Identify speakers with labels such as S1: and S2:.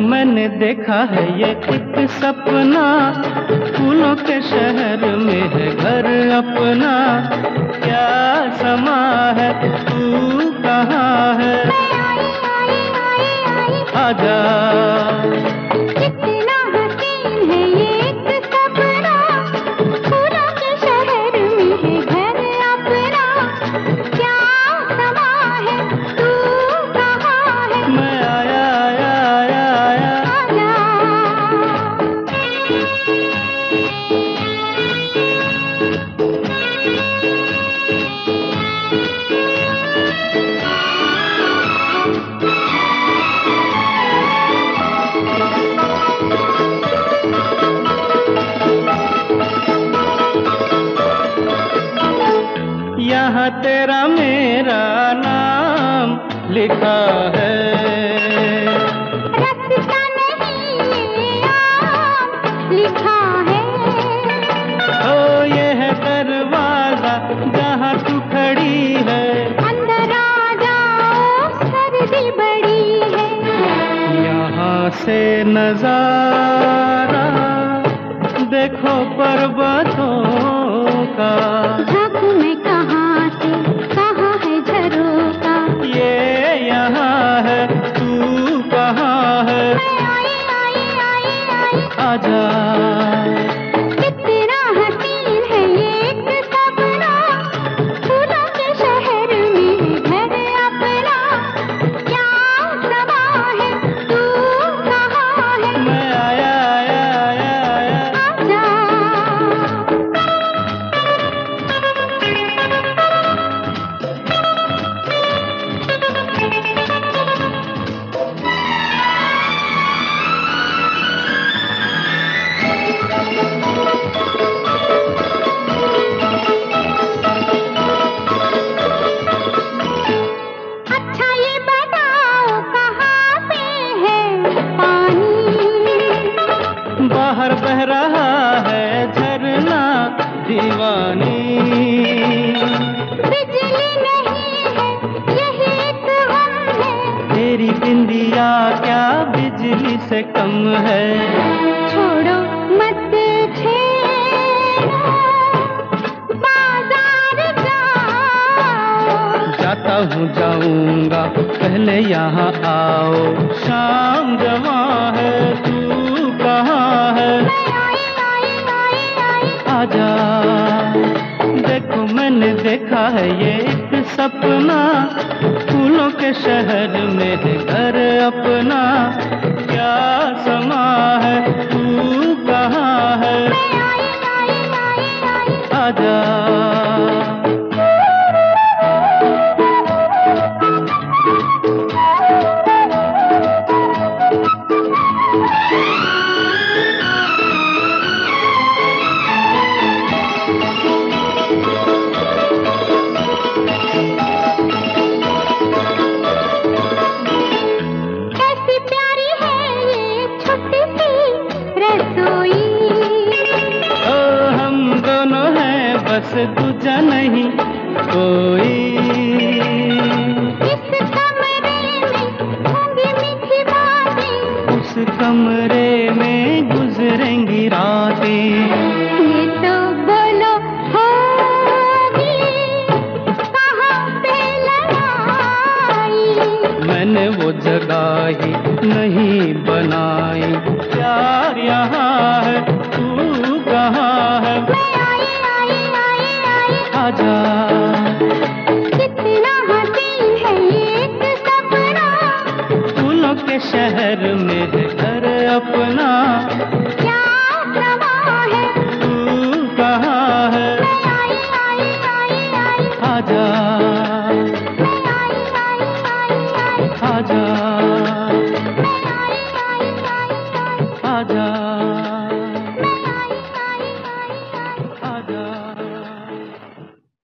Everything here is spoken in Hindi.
S1: मैंने देखा है ये एक सपना। फूलों के शहर में है घर अपना। क्या समा है? तू कहाँ है? आजा। लिखा है।
S2: लिखा है।
S1: ओ ये है दरवाज़ा जहाँ तू खड़ी है।
S2: अंदर आ जाओ सर्दी बड़ी है।
S1: यहाँ से नज़ारा देखो पर्वतों का। बिंदिया क्या बिजली से कम है?
S2: छोड़ो मत देखे बाज़ार जाओ।
S1: जाता हूँ जाऊँगा पहले यहाँ आओ। शाम जवा मैंने देखा है ये एक सपना। फूलों के शहर में घर अपना। क्या समा है तू? बस दूजा नहीं कोई।
S2: कमरे में होंगी मीठी बातें।
S1: उस कमरे में गुजरेंगी रातें।
S2: ये तो बोलो पे
S1: मैंने वो जगह ही नहीं बनाई। प्यार यहाँ है तू कहाँ है? शहर में